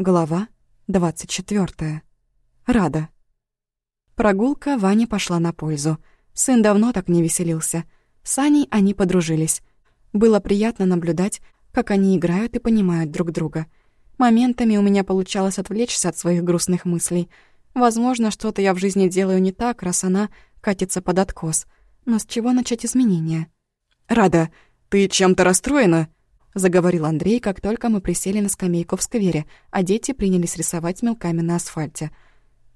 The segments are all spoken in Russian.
Глава 24. Рада. Прогулка Ване пошла на пользу. Сын давно так не веселился. С Аней они подружились. Было приятно наблюдать, как они играют и понимают друг друга. Моментами у меня получалось отвлечься от своих грустных мыслей. Возможно, что-то я в жизни делаю не так, раз она катится под откос. Но с чего начать изменения? «Рада, ты чем-то расстроена?» — заговорил Андрей, как только мы присели на скамейку в сквере, а дети принялись рисовать мелками на асфальте.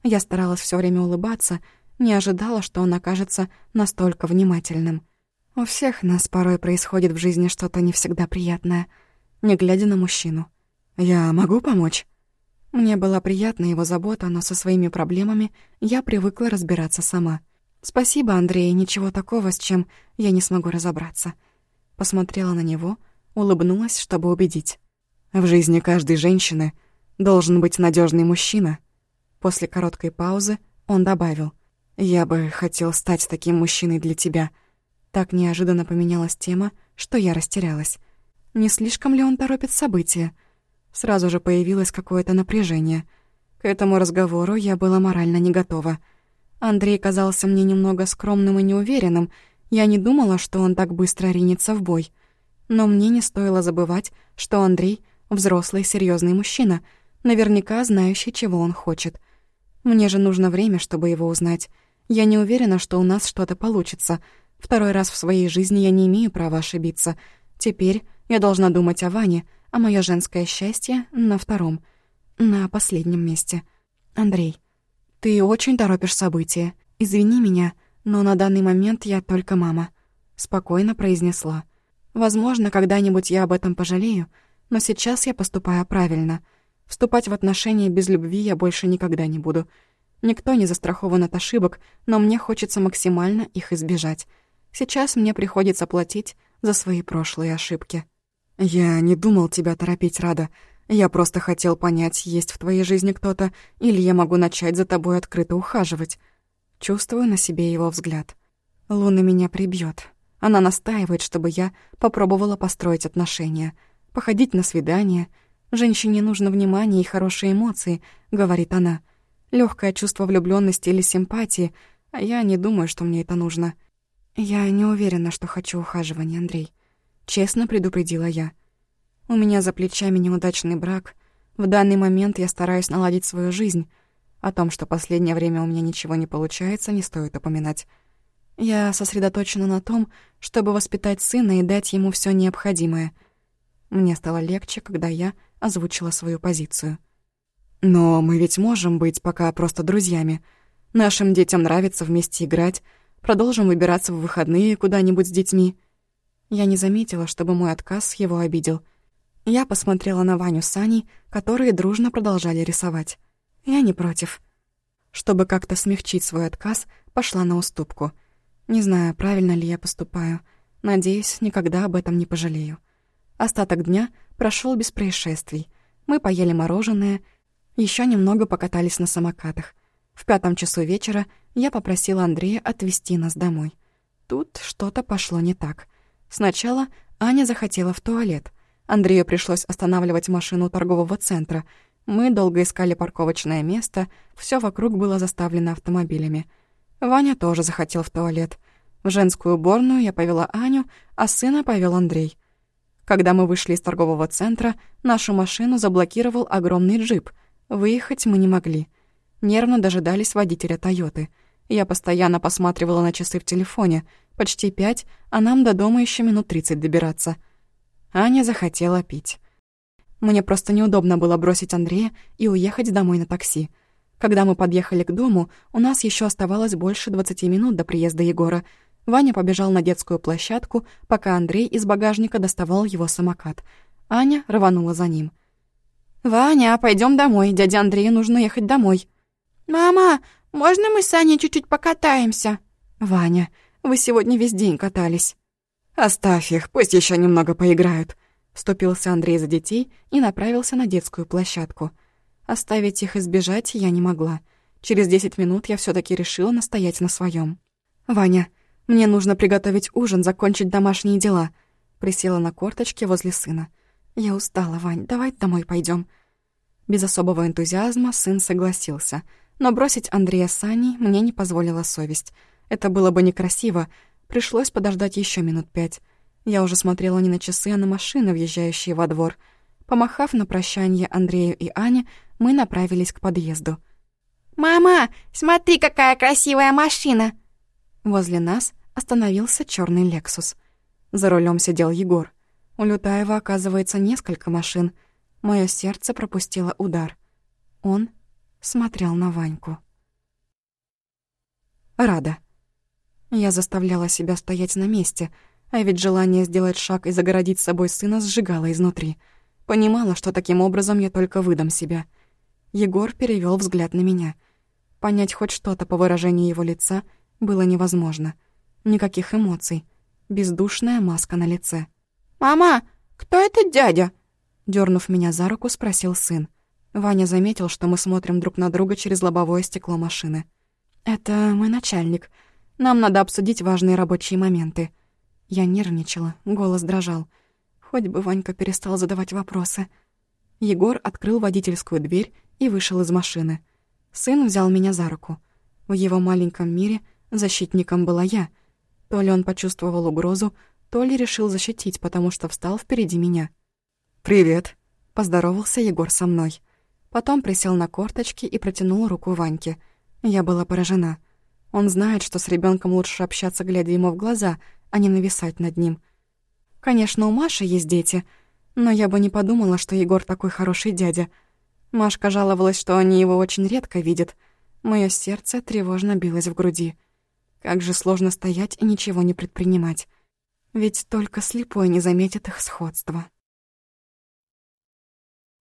Я старалась все время улыбаться, не ожидала, что он окажется настолько внимательным. У всех нас порой происходит в жизни что-то не всегда приятное, не глядя на мужчину. «Я могу помочь?» Мне была приятна его забота, но со своими проблемами я привыкла разбираться сама. «Спасибо, Андрей, ничего такого, с чем я не смогу разобраться». Посмотрела на него — улыбнулась, чтобы убедить. В жизни каждой женщины должен быть надежный мужчина. После короткой паузы он добавил. «Я бы хотел стать таким мужчиной для тебя». Так неожиданно поменялась тема, что я растерялась. Не слишком ли он торопит события? Сразу же появилось какое-то напряжение. К этому разговору я была морально не готова. Андрей казался мне немного скромным и неуверенным. Я не думала, что он так быстро ринется в бой. Но мне не стоило забывать, что Андрей — взрослый, серьезный мужчина, наверняка знающий, чего он хочет. Мне же нужно время, чтобы его узнать. Я не уверена, что у нас что-то получится. Второй раз в своей жизни я не имею права ошибиться. Теперь я должна думать о Ване, а мое женское счастье — на втором, на последнем месте. Андрей, ты очень торопишь события. Извини меня, но на данный момент я только мама», — спокойно произнесла. Возможно, когда-нибудь я об этом пожалею, но сейчас я поступаю правильно. Вступать в отношения без любви я больше никогда не буду. Никто не застрахован от ошибок, но мне хочется максимально их избежать. Сейчас мне приходится платить за свои прошлые ошибки. «Я не думал тебя торопить, Рада. Я просто хотел понять, есть в твоей жизни кто-то, или я могу начать за тобой открыто ухаживать». Чувствую на себе его взгляд. Луна меня прибьет. Она настаивает, чтобы я попробовала построить отношения, походить на свидание. Женщине нужно внимание и хорошие эмоции, говорит она. Легкое чувство влюбленности или симпатии, а я не думаю, что мне это нужно. Я не уверена, что хочу ухаживания, Андрей. Честно предупредила я. У меня за плечами неудачный брак. В данный момент я стараюсь наладить свою жизнь. О том, что последнее время у меня ничего не получается, не стоит упоминать. Я сосредоточена на том, чтобы воспитать сына и дать ему все необходимое. Мне стало легче, когда я озвучила свою позицию. «Но мы ведь можем быть пока просто друзьями. Нашим детям нравится вместе играть. Продолжим выбираться в выходные куда-нибудь с детьми». Я не заметила, чтобы мой отказ его обидел. Я посмотрела на Ваню с Аней, которые дружно продолжали рисовать. Я не против. Чтобы как-то смягчить свой отказ, пошла на уступку — не знаю, правильно ли я поступаю. Надеюсь, никогда об этом не пожалею. Остаток дня прошел без происшествий. Мы поели мороженое, еще немного покатались на самокатах. В пятом часу вечера я попросила Андрея отвезти нас домой. Тут что-то пошло не так. Сначала Аня захотела в туалет. Андрею пришлось останавливать машину торгового центра. Мы долго искали парковочное место, все вокруг было заставлено автомобилями — Ваня тоже захотел в туалет. В женскую уборную я повела Аню, а сына повел Андрей. Когда мы вышли из торгового центра, нашу машину заблокировал огромный джип. Выехать мы не могли. Нервно дожидались водителя «Тойоты». Я постоянно посматривала на часы в телефоне. Почти пять, а нам до дома еще минут тридцать добираться. Аня захотела пить. Мне просто неудобно было бросить Андрея и уехать домой на такси. Когда мы подъехали к дому, у нас еще оставалось больше 20 минут до приезда Егора. Ваня побежал на детскую площадку, пока Андрей из багажника доставал его самокат. Аня рванула за ним. «Ваня, пойдем домой, дядя Андрею нужно ехать домой». «Мама, можно мы с Аней чуть-чуть покатаемся?» «Ваня, вы сегодня весь день катались». «Оставь их, пусть еще немного поиграют», — вступился Андрей за детей и направился на детскую площадку. Оставить их избежать я не могла. Через десять минут я все таки решила настоять на своем. «Ваня, мне нужно приготовить ужин, закончить домашние дела». Присела на корточке возле сына. «Я устала, Вань, давай домой пойдем. Без особого энтузиазма сын согласился, но бросить Андрея с Аней мне не позволила совесть. Это было бы некрасиво, пришлось подождать еще минут пять. Я уже смотрела не на часы, а на машины, въезжающие во двор. Помахав на прощание Андрею и Ане, мы направились к подъезду. «Мама, смотри, какая красивая машина!» Возле нас остановился черный «Лексус». За рулем сидел Егор. У Лютаева, оказывается, несколько машин. Мое сердце пропустило удар. Он смотрел на Ваньку. Рада. Я заставляла себя стоять на месте, а ведь желание сделать шаг и загородить с собой сына сжигало изнутри. Понимала, что таким образом я только выдам себя. Егор перевел взгляд на меня. Понять хоть что-то по выражению его лица было невозможно. Никаких эмоций. Бездушная маска на лице. «Мама, кто этот дядя?» Дёрнув меня за руку, спросил сын. Ваня заметил, что мы смотрим друг на друга через лобовое стекло машины. «Это мой начальник. Нам надо обсудить важные рабочие моменты». Я нервничала, голос дрожал. Хоть бы Ванька перестал задавать вопросы. Егор открыл водительскую дверь и вышел из машины. Сын взял меня за руку. В его маленьком мире защитником была я. То ли он почувствовал угрозу, то ли решил защитить, потому что встал впереди меня. «Привет», — поздоровался Егор со мной. Потом присел на корточки и протянул руку Ваньке. Я была поражена. Он знает, что с ребенком лучше общаться, глядя ему в глаза, а не нависать над ним. Конечно, у Маши есть дети, но я бы не подумала, что Егор такой хороший дядя. Машка жаловалась, что они его очень редко видят. Моё сердце тревожно билось в груди. Как же сложно стоять и ничего не предпринимать. Ведь только слепой не заметит их сходства.